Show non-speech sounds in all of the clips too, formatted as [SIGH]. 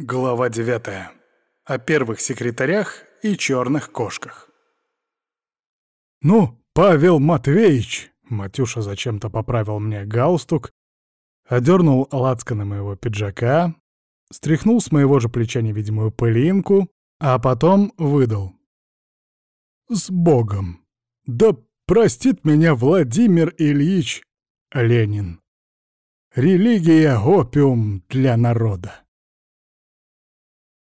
Глава девятая. О первых секретарях и черных кошках. «Ну, Павел Матвеевич!» Матюша зачем-то поправил мне галстук, одернул лацканы моего пиджака, стряхнул с моего же плеча невидимую пылинку, а потом выдал. «С Богом! Да простит меня Владимир Ильич Ленин! Религия — опиум для народа!»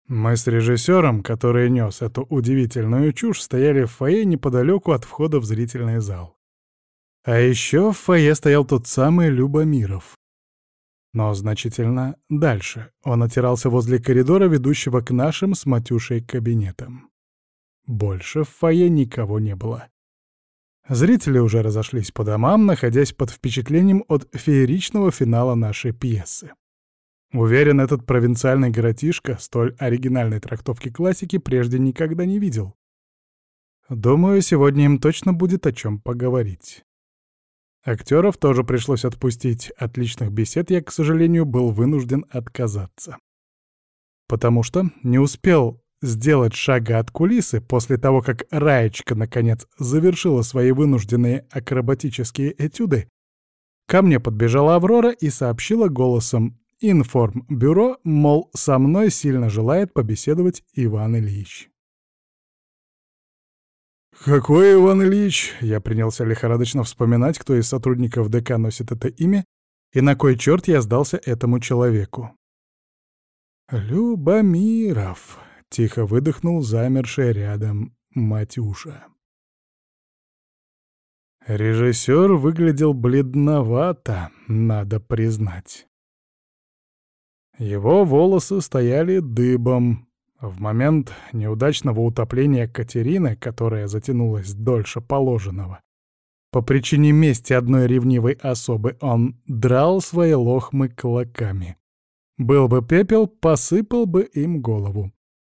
Мы с режиссером, который нес эту удивительную чушь, стояли в фойе неподалеку от входа в зрительный зал. А еще в фойе стоял тот самый Любомиров. Но значительно дальше. Он отирался возле коридора, ведущего к нашим с Матюшей кабинетам. Больше в фойе никого не было. Зрители уже разошлись по домам, находясь под впечатлением от фееричного финала нашей пьесы. Уверен, этот провинциальный городишко столь оригинальной трактовки классики прежде никогда не видел. Думаю, сегодня им точно будет о чем поговорить. Актеров тоже пришлось отпустить. От личных бесед я, к сожалению, был вынужден отказаться. Потому что не успел сделать шага от кулисы после того, как Раечка, наконец, завершила свои вынужденные акробатические этюды, ко мне подбежала Аврора и сообщила голосом Информбюро, мол, со мной сильно желает побеседовать Иван Ильич. «Какой Иван Ильич?» Я принялся лихорадочно вспоминать, кто из сотрудников ДК носит это имя, и на кой черт я сдался этому человеку. «Любомиров», — тихо выдохнул замерший рядом Матюша. Режиссер выглядел бледновато, надо признать. Его волосы стояли дыбом. В момент неудачного утопления Катерины, которая затянулась дольше положенного, по причине мести одной ревнивой особы он драл свои лохмы клоками. Был бы пепел, посыпал бы им голову.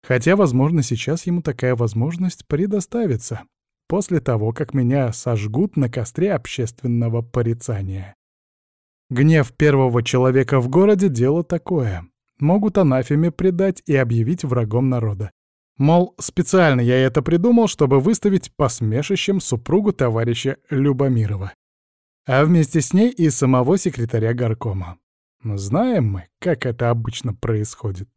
Хотя, возможно, сейчас ему такая возможность предоставится, после того, как меня сожгут на костре общественного порицания. Гнев первого человека в городе — дело такое. Могут анафеме предать и объявить врагом народа. Мол, специально я это придумал, чтобы выставить посмешищем супругу товарища Любомирова. А вместе с ней и самого секретаря горкома. Но знаем мы, как это обычно происходит.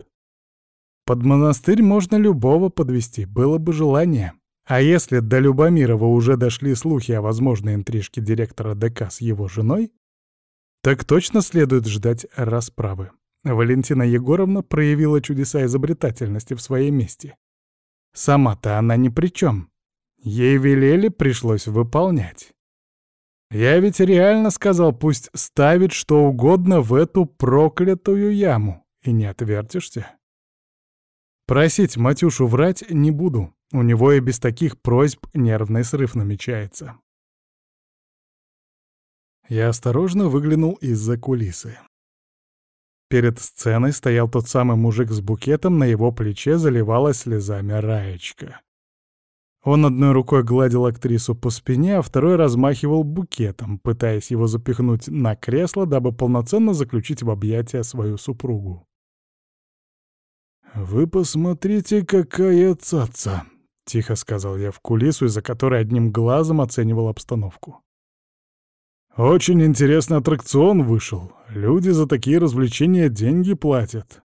Под монастырь можно любого подвести, было бы желание. А если до Любомирова уже дошли слухи о возможной интрижке директора ДК с его женой, так точно следует ждать расправы. Валентина Егоровна проявила чудеса изобретательности в своей месте. Сама-то она ни при чем. Ей велели, пришлось выполнять. Я ведь реально сказал, пусть ставит что угодно в эту проклятую яму, и не отвертишься. Просить Матюшу врать не буду, у него и без таких просьб нервный срыв намечается. Я осторожно выглянул из-за кулисы. Перед сценой стоял тот самый мужик с букетом, на его плече заливалась слезами Раечка. Он одной рукой гладил актрису по спине, а второй размахивал букетом, пытаясь его запихнуть на кресло, дабы полноценно заключить в объятия свою супругу. «Вы посмотрите, какая цаца!» — тихо сказал я в кулису, из-за которой одним глазом оценивал обстановку. Очень интересный аттракцион вышел. Люди за такие развлечения деньги платят.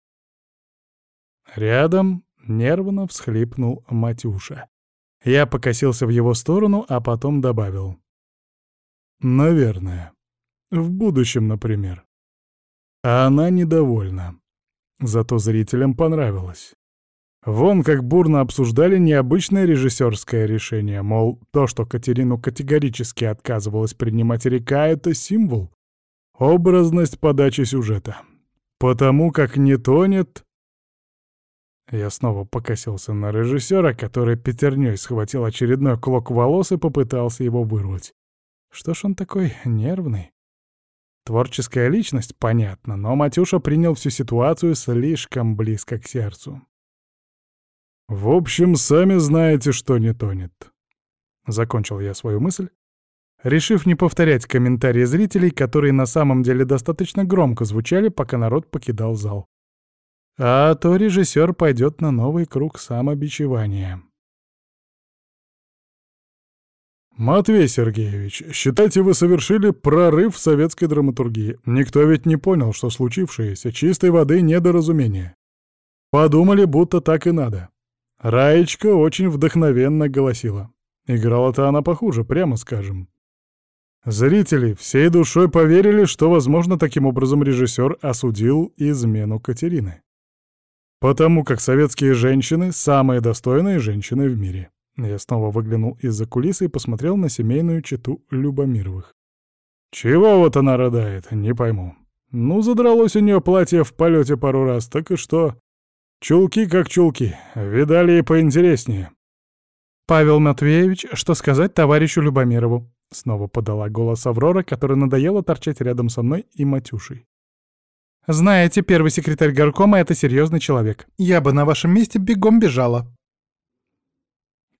Рядом нервно всхлипнул Матюша. Я покосился в его сторону, а потом добавил. «Наверное. В будущем, например». А она недовольна. Зато зрителям понравилось. Вон как бурно обсуждали необычное режиссерское решение, мол, то, что Катерину категорически отказывалась принимать река, — это символ. Образность подачи сюжета. Потому как не тонет... Я снова покосился на режиссера, который пятерней схватил очередной клок волос и попытался его вырвать. Что ж он такой нервный? Творческая личность, понятно, но Матюша принял всю ситуацию слишком близко к сердцу. «В общем, сами знаете, что не тонет». Закончил я свою мысль, решив не повторять комментарии зрителей, которые на самом деле достаточно громко звучали, пока народ покидал зал. А то режиссер пойдет на новый круг самобичевания. «Матвей Сергеевич, считайте, вы совершили прорыв в советской драматургии. Никто ведь не понял, что случившееся чистой воды недоразумение. Подумали, будто так и надо. Раечка очень вдохновенно голосила. Играла-то она похуже, прямо скажем. Зрители всей душой поверили, что, возможно, таким образом режиссер осудил измену Катерины. Потому как советские женщины — самые достойные женщины в мире. Я снова выглянул из-за кулисы и посмотрел на семейную чету Любомировых. Чего вот она рыдает, не пойму. Ну, задралось у нее платье в полете пару раз, так и что? Чулки как чулки, видали и поинтереснее. «Павел Матвеевич, что сказать товарищу Любомирову?» Снова подала голос Аврора, которая надоела торчать рядом со мной и Матюшей. «Знаете, первый секретарь горкома — это серьезный человек. Я бы на вашем месте бегом бежала».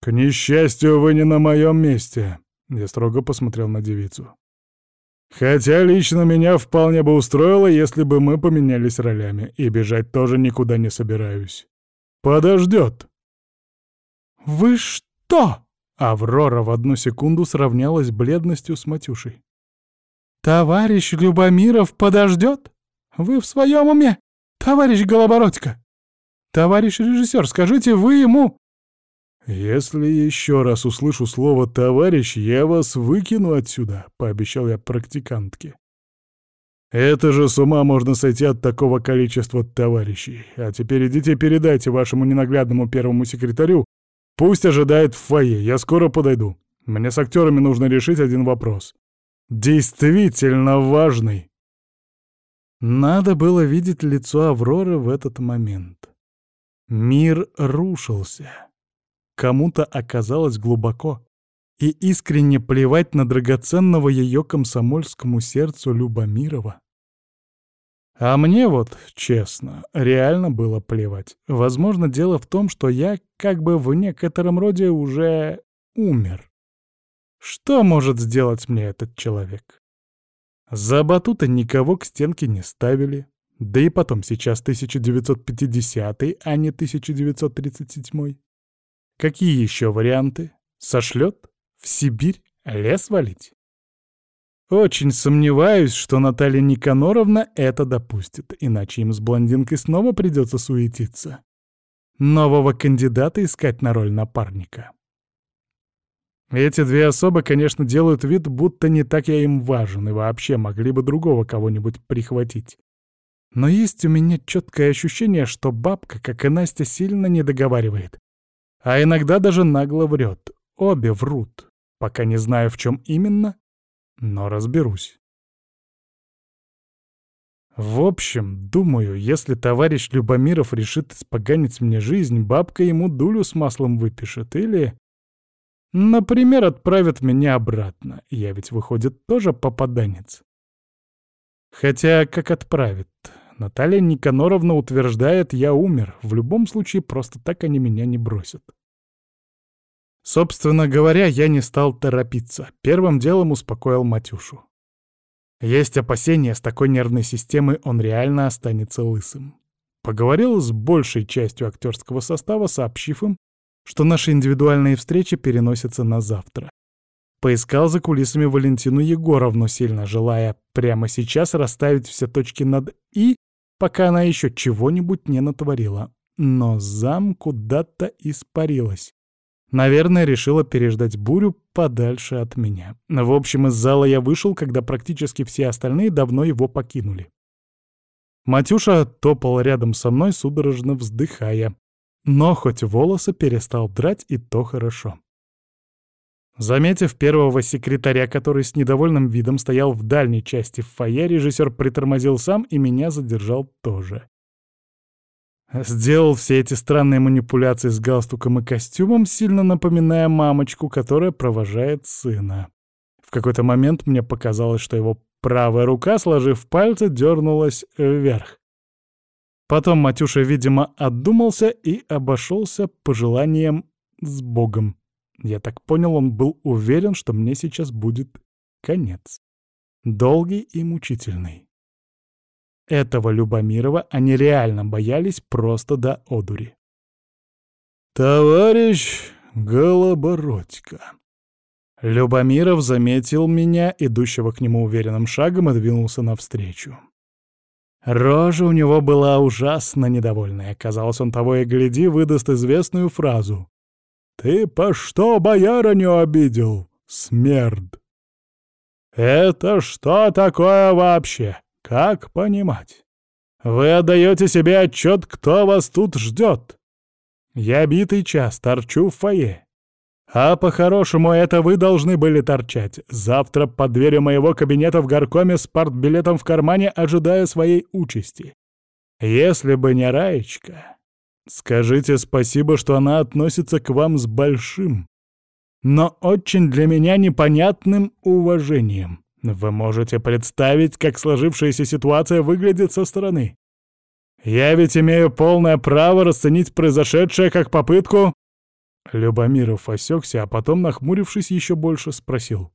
«К несчастью, вы не на моем месте», — я строго посмотрел на девицу. «Хотя лично меня вполне бы устроило, если бы мы поменялись ролями, и бежать тоже никуда не собираюсь. Подождет». «Вы что?» Аврора в одну секунду сравнялась бледностью с Матюшей. «Товарищ Любомиров подождет? Вы в своем уме, товарищ Голобородько? Товарищ режиссер, скажите, вы ему...» «Если еще раз услышу слово «товарищ», я вас выкину отсюда», — пообещал я практикантке. «Это же с ума можно сойти от такого количества товарищей. А теперь идите передайте вашему ненаглядному первому секретарю, пусть ожидает в фойе, я скоро подойду. Мне с актерами нужно решить один вопрос. Действительно важный». Надо было видеть лицо Авроры в этот момент. Мир рушился кому-то оказалось глубоко и искренне плевать на драгоценного ее комсомольскому сердцу Любомирова. А мне вот, честно, реально было плевать. Возможно, дело в том, что я как бы в некотором роде уже умер. Что может сделать мне этот человек? За батута никого к стенке не ставили. Да и потом сейчас 1950 а не 1937 Какие еще варианты? Сошлет? В Сибирь? Лес валить? Очень сомневаюсь, что Наталья Никаноровна это допустит, иначе им с блондинкой снова придется суетиться. Нового кандидата искать на роль напарника. Эти две особы, конечно, делают вид, будто не так я им важен, и вообще могли бы другого кого-нибудь прихватить. Но есть у меня четкое ощущение, что бабка, как и Настя, сильно не договаривает. А иногда даже нагло врет. Обе врут. Пока не знаю, в чем именно, но разберусь. В общем, думаю, если товарищ Любомиров решит испоганить мне жизнь, бабка ему дулю с маслом выпишет или... Например, отправит меня обратно. Я ведь, выходит, тоже попаданец. Хотя, как отправит? Наталья Никаноровна утверждает, я умер. В любом случае, просто так они меня не бросят. Собственно говоря, я не стал торопиться. Первым делом успокоил Матюшу. Есть опасения, с такой нервной системой он реально останется лысым. Поговорил с большей частью актерского состава, сообщив им, что наши индивидуальные встречи переносятся на завтра. Поискал за кулисами Валентину Егоровну, сильно желая прямо сейчас расставить все точки над «и», пока она еще чего-нибудь не натворила. Но зам куда-то испарилась. Наверное, решила переждать бурю подальше от меня. В общем, из зала я вышел, когда практически все остальные давно его покинули. Матюша топал рядом со мной, судорожно вздыхая. Но хоть волосы перестал драть, и то хорошо. Заметив первого секретаря, который с недовольным видом стоял в дальней части фойе, режиссер притормозил сам и меня задержал тоже. Сделал все эти странные манипуляции с галстуком и костюмом, сильно напоминая мамочку, которая провожает сына. В какой-то момент мне показалось, что его правая рука, сложив пальцы, дернулась вверх. Потом Матюша, видимо, отдумался и обошелся пожеланием с Богом. Я так понял, он был уверен, что мне сейчас будет конец. Долгий и мучительный. этого Любомирова они реально боялись просто до одури. «Товарищ Голобородько». Любомиров заметил меня, идущего к нему уверенным шагом, и двинулся навстречу. Рожа у него была ужасно недовольная. Казалось, он того и гляди выдаст известную фразу. «Ты по что боярыню обидел, смерд?» «Это что такое вообще? Как понимать? Вы отдаете себе отчет, кто вас тут ждет? Я битый час торчу в фойе. А по-хорошему это вы должны были торчать. Завтра под дверью моего кабинета в горкоме с партбилетом в кармане, ожидая своей участи. Если бы не Раечка, скажите спасибо, что она относится к вам с большим, но очень для меня непонятным уважением. Вы можете представить, как сложившаяся ситуация выглядит со стороны. Я ведь имею полное право расценить произошедшее как попытку Любомиров осекся, а потом, нахмурившись еще больше, спросил.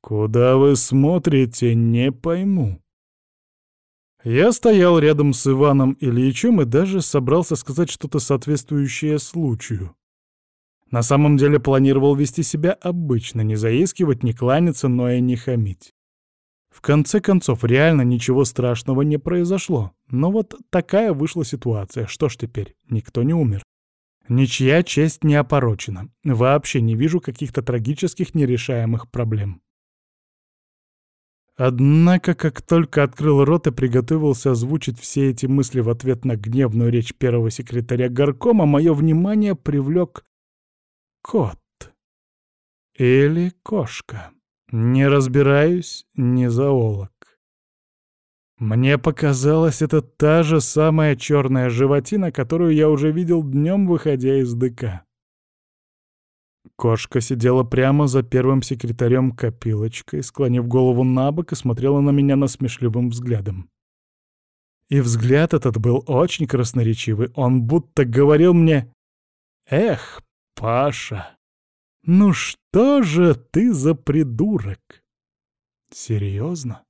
«Куда вы смотрите, не пойму». Я стоял рядом с Иваном Ильичем и даже собрался сказать что-то соответствующее случаю. На самом деле планировал вести себя обычно, не заискивать, не кланяться, но и не хамить. В конце концов, реально ничего страшного не произошло. Но вот такая вышла ситуация. Что ж теперь, никто не умер. Ничья честь не опорочена. Вообще не вижу каких-то трагических нерешаемых проблем. Однако, как только открыл рот и приготовился озвучить все эти мысли в ответ на гневную речь первого секретаря горкома, мое внимание привлек кот. Или кошка. Не разбираюсь, не зоолог. Мне показалось, это та же самая черная животина, которую я уже видел днем, выходя из ДК. Кошка сидела прямо за первым секретарем копилочкой, склонив голову на бок и смотрела на меня насмешливым взглядом. И взгляд этот был очень красноречивый. Он будто говорил мне «Эх, Паша, ну что же ты за придурок?» Серьезно?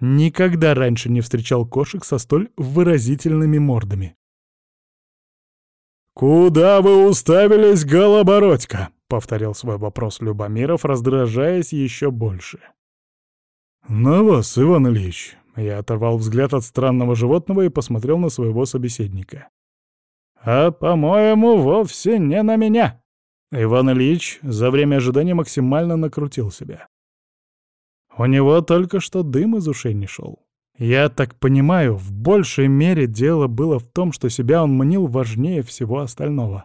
Никогда раньше не встречал кошек со столь выразительными мордами. «Куда вы уставились, голобородька?» — повторил свой вопрос Любомиров, раздражаясь еще больше. «На вас, Иван Ильич!» Я оторвал взгляд от странного животного и посмотрел на своего собеседника. «А, по-моему, вовсе не на меня!» Иван Ильич за время ожидания максимально накрутил себя. У него только что дым из ушей не шел. Я так понимаю, в большей мере дело было в том, что себя он мнил важнее всего остального.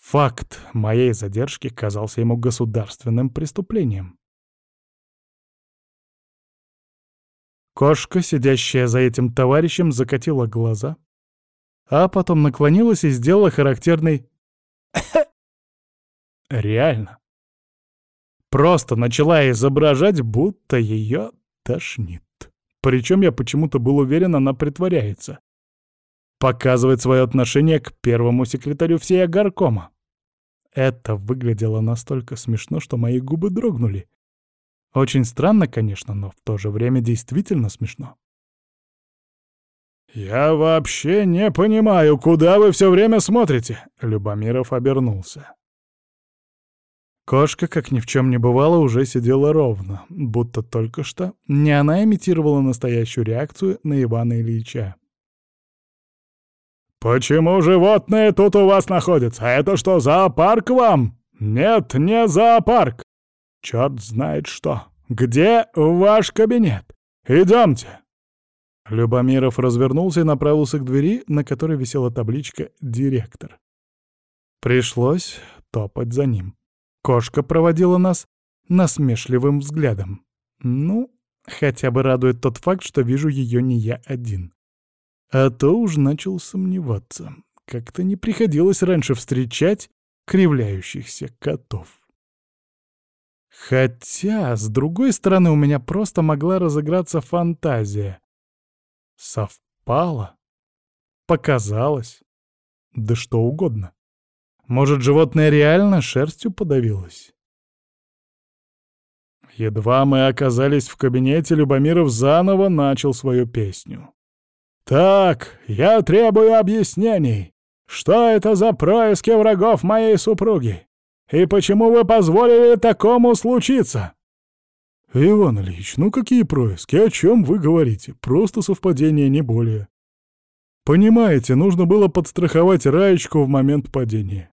Факт моей задержки казался ему государственным преступлением. Кошка, сидящая за этим товарищем, закатила глаза, а потом наклонилась и сделала характерный [COUGHS] Реально. Просто начала изображать, будто ее тошнит. Причем я почему-то был уверен, она притворяется. Показывает свое отношение к первому секретарю всей горкома. Это выглядело настолько смешно, что мои губы дрогнули. Очень странно, конечно, но в то же время действительно смешно. «Я вообще не понимаю, куда вы все время смотрите?» Любомиров обернулся. Кошка, как ни в чем не бывало, уже сидела ровно, будто только что не она имитировала настоящую реакцию на Ивана Ильича. «Почему животные тут у вас находятся? Это что, зоопарк вам? Нет, не зоопарк! Черт знает что! Где ваш кабинет? Идемте!» Любомиров развернулся и направился к двери, на которой висела табличка «Директор». Пришлось топать за ним. Кошка проводила нас насмешливым взглядом. Ну, хотя бы радует тот факт, что вижу ее не я один. А то уж начал сомневаться. Как-то не приходилось раньше встречать кривляющихся котов. Хотя, с другой стороны, у меня просто могла разыграться фантазия. Совпало. Показалось. Да что угодно. Может, животное реально шерстью подавилось? Едва мы оказались в кабинете, Любомиров заново начал свою песню. «Так, я требую объяснений. Что это за происки врагов моей супруги? И почему вы позволили такому случиться?» «Иван Ильич, ну какие происки? О чем вы говорите? Просто совпадение, не более. Понимаете, нужно было подстраховать Раечку в момент падения.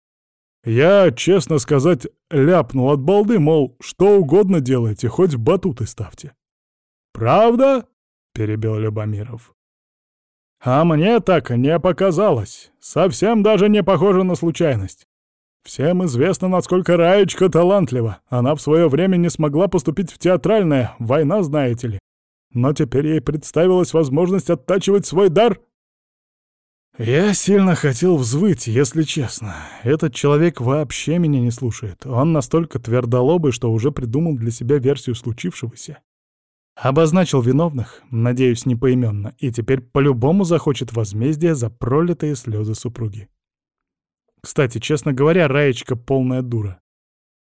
Я, честно сказать, ляпнул от балды, мол, что угодно делайте, хоть батуты ставьте. «Правда?» — перебил Любомиров. «А мне так не показалось. Совсем даже не похоже на случайность. Всем известно, насколько Раечка талантлива. Она в свое время не смогла поступить в театральное, война, знаете ли. Но теперь ей представилась возможность оттачивать свой дар — я сильно хотел взвыть, если честно. Этот человек вообще меня не слушает. Он настолько твердолобый, что уже придумал для себя версию случившегося. Обозначил виновных, надеюсь, не поименно, и теперь по-любому захочет возмездия за пролитые слезы супруги. Кстати, честно говоря, Раечка полная дура.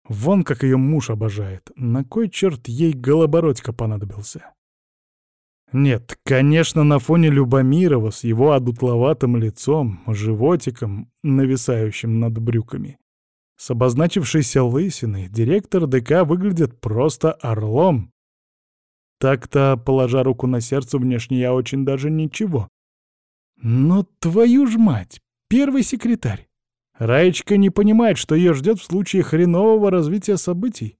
Вон как ее муж обожает. На кой черт ей голобородька понадобился? Нет, конечно, на фоне Любомирова с его одутловатым лицом, животиком, нависающим над брюками, с обозначившейся лысиной, директор ДК выглядит просто орлом. Так-то, положа руку на сердце, внешне я очень даже ничего. Но твою ж мать, первый секретарь. Раечка не понимает, что ее ждет в случае хренового развития событий.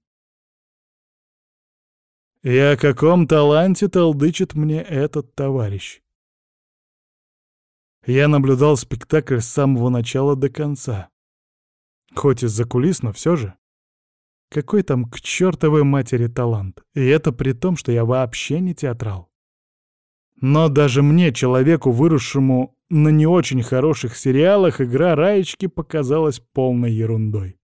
И о каком таланте толдычит мне этот товарищ? Я наблюдал спектакль с самого начала до конца. Хоть из-за кулис, но все же. Какой там к чертовой матери талант? И это при том, что я вообще не театрал. Но даже мне, человеку, выросшему на не очень хороших сериалах, игра Раечки показалась полной ерундой.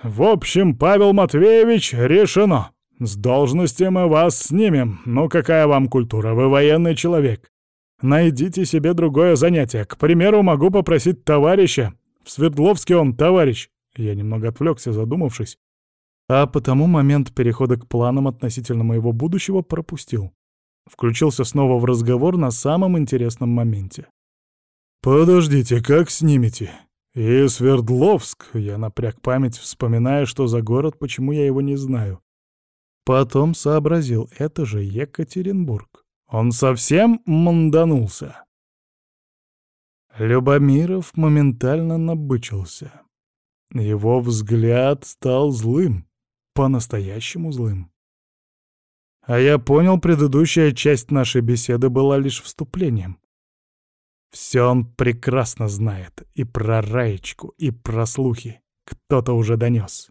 «В общем, Павел Матвеевич, решено!» «С должности мы вас снимем. Ну какая вам культура? Вы военный человек. Найдите себе другое занятие. К примеру, могу попросить товарища. В Свердловске он товарищ». Я немного отвлекся, задумавшись. А потому момент перехода к планам относительно моего будущего пропустил. Включился снова в разговор на самом интересном моменте. «Подождите, как снимете?» «И Свердловск?» — я напряг память, вспоминая, что за город, почему я его не знаю. Потом сообразил, это же Екатеринбург. Он совсем манданулся. Любомиров моментально набычился. Его взгляд стал злым, по-настоящему злым. А я понял, предыдущая часть нашей беседы была лишь вступлением. Все он прекрасно знает, и про Раечку, и про слухи. Кто-то уже донес.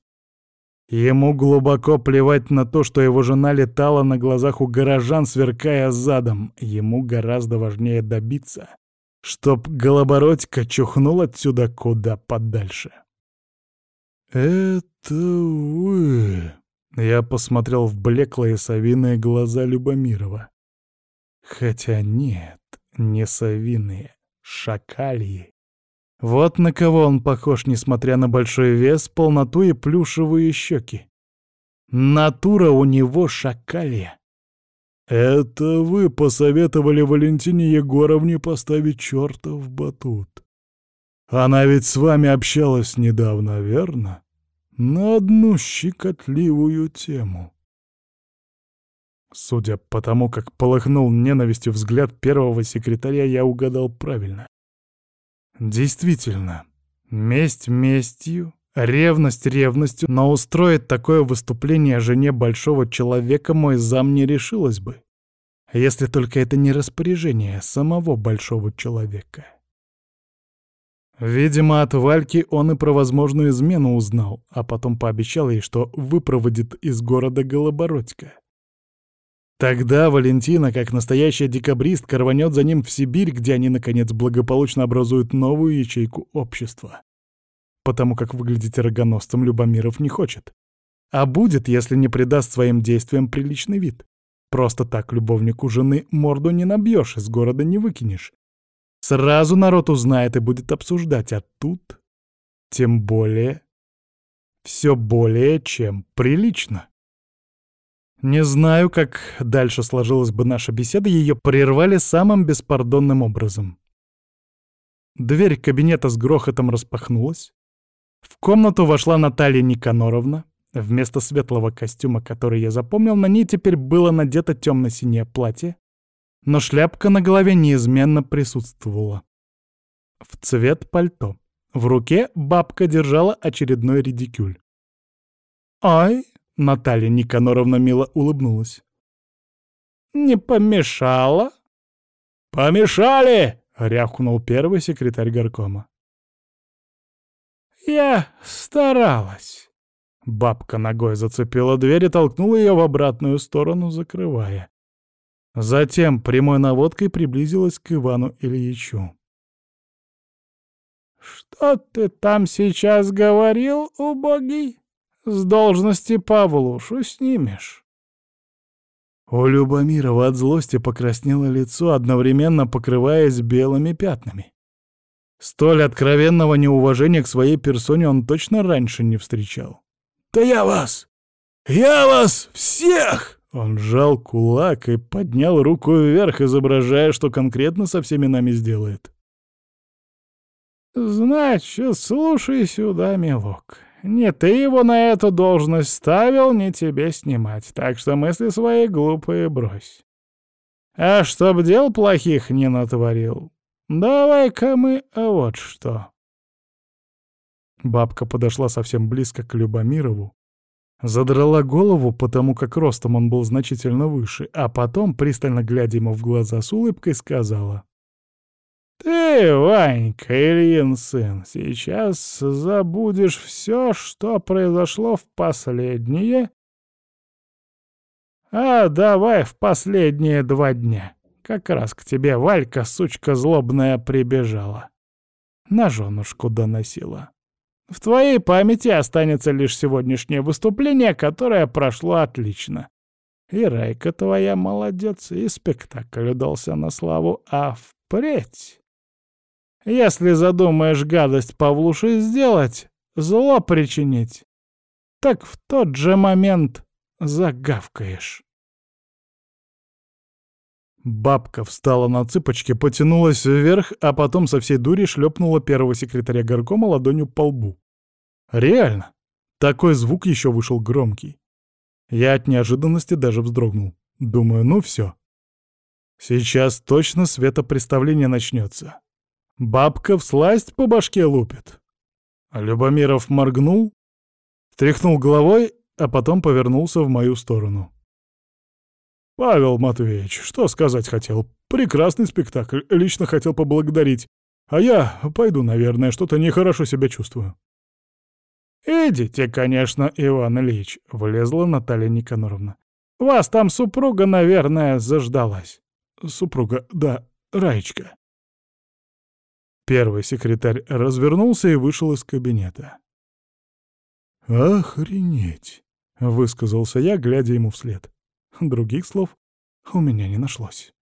Ему глубоко плевать на то, что его жена летала на глазах у горожан, сверкая задом. Ему гораздо важнее добиться, чтоб Голобородька чухнул отсюда куда подальше. «Это вы...» Я посмотрел в блеклые совиные глаза Любомирова. Хотя нет, не совиные, шакальи. Вот на кого он похож, несмотря на большой вес, полноту и плюшевые щеки. Натура у него шакалья. Это вы посоветовали Валентине Егоровне поставить черта в батут. Она ведь с вами общалась недавно, верно? На одну щекотливую тему. Судя по тому, как полыхнул ненавистью взгляд первого секретаря, я угадал правильно. Действительно, месть местью, ревность ревностью, но устроить такое выступление жене большого человека мой зам не решилась бы. Если только это не распоряжение самого большого человека. Видимо, от Вальки он и про возможную измену узнал, а потом пообещал ей, что выпроводит из города Голобородька. Тогда Валентина, как настоящая декабристка, рванет за ним в Сибирь, где они, наконец, благополучно образуют новую ячейку общества. Потому как выглядеть рогоносцем Любомиров не хочет. А будет, если не придаст своим действиям приличный вид. Просто так любовнику жены морду не набьешь, из города не выкинешь. Сразу народ узнает и будет обсуждать, а тут... Тем более... Все более чем прилично. Не знаю, как дальше сложилась бы наша беседа, ее прервали самым беспардонным образом. Дверь кабинета с грохотом распахнулась. В комнату вошла Наталья Никаноровна. Вместо светлого костюма, который я запомнил, на ней теперь было надето темно-синее платье, но шляпка на голове неизменно присутствовала. В цвет пальто. В руке бабка держала очередной редикюль. «Ай!» — Наталья Никаноровна мило улыбнулась. «Не помешала?» «Помешали!» — рявкнул первый секретарь горкома. «Я старалась». Бабка ногой зацепила дверь и толкнула ее в обратную сторону, закрывая. Затем прямой наводкой приблизилась к Ивану Ильичу. «Что ты там сейчас говорил, убогий? С должности Павлушу снимешь». У Любомирова от злости покраснело лицо, одновременно покрываясь белыми пятнами. Столь откровенного неуважения к своей персоне он точно раньше не встречал. «Да я вас! Я вас всех!» Он сжал кулак и поднял руку вверх, изображая, что конкретно со всеми нами сделает. «Значит, слушай сюда, милок. Не ты его на эту должность ставил, не тебе снимать, так что мысли свои глупые брось. А чтоб дел плохих не натворил, давай-ка мы вот что». Бабка подошла совсем близко к Любомирову, задрала голову, потому как ростом он был значительно выше, а потом, пристально глядя ему в глаза с улыбкой, сказала — ты, Ванька, Ильин сын, сейчас забудешь все, что произошло в последние... А давай в последние два дня. Как раз к тебе Валька, сучка злобная, прибежала. На женушку доносила. В твоей памяти останется лишь сегодняшнее выступление, которое прошло отлично. И Райка твоя молодец, и спектакль удался на славу, а впредь... Если задумаешь гадость Павлуши сделать, зло причинить, так в тот же момент загавкаешь. Бабка встала на цыпочки, потянулась вверх, а потом со всей дури шлепнула первого секретаря горкома ладонью по лбу. Реально, такой звук еще вышел громкий. Я от неожиданности даже вздрогнул. Думаю, ну все. Сейчас точно светопреставление начнется. Бабка всласть по башке лупит. Любомиров моргнул, тряхнул головой, а потом повернулся в мою сторону. «Павел Матвеевич, что сказать хотел? Прекрасный спектакль, лично хотел поблагодарить. А я пойду, наверное, что-то нехорошо себя чувствую». «Идите, конечно, Иван Ильич», — влезла Наталья Никаноровна. «Вас там супруга, наверное, заждалась». «Супруга, да, Раечка». Первый секретарь развернулся и вышел из кабинета. «Охренеть!» — высказался я, глядя ему вслед. Других слов у меня не нашлось.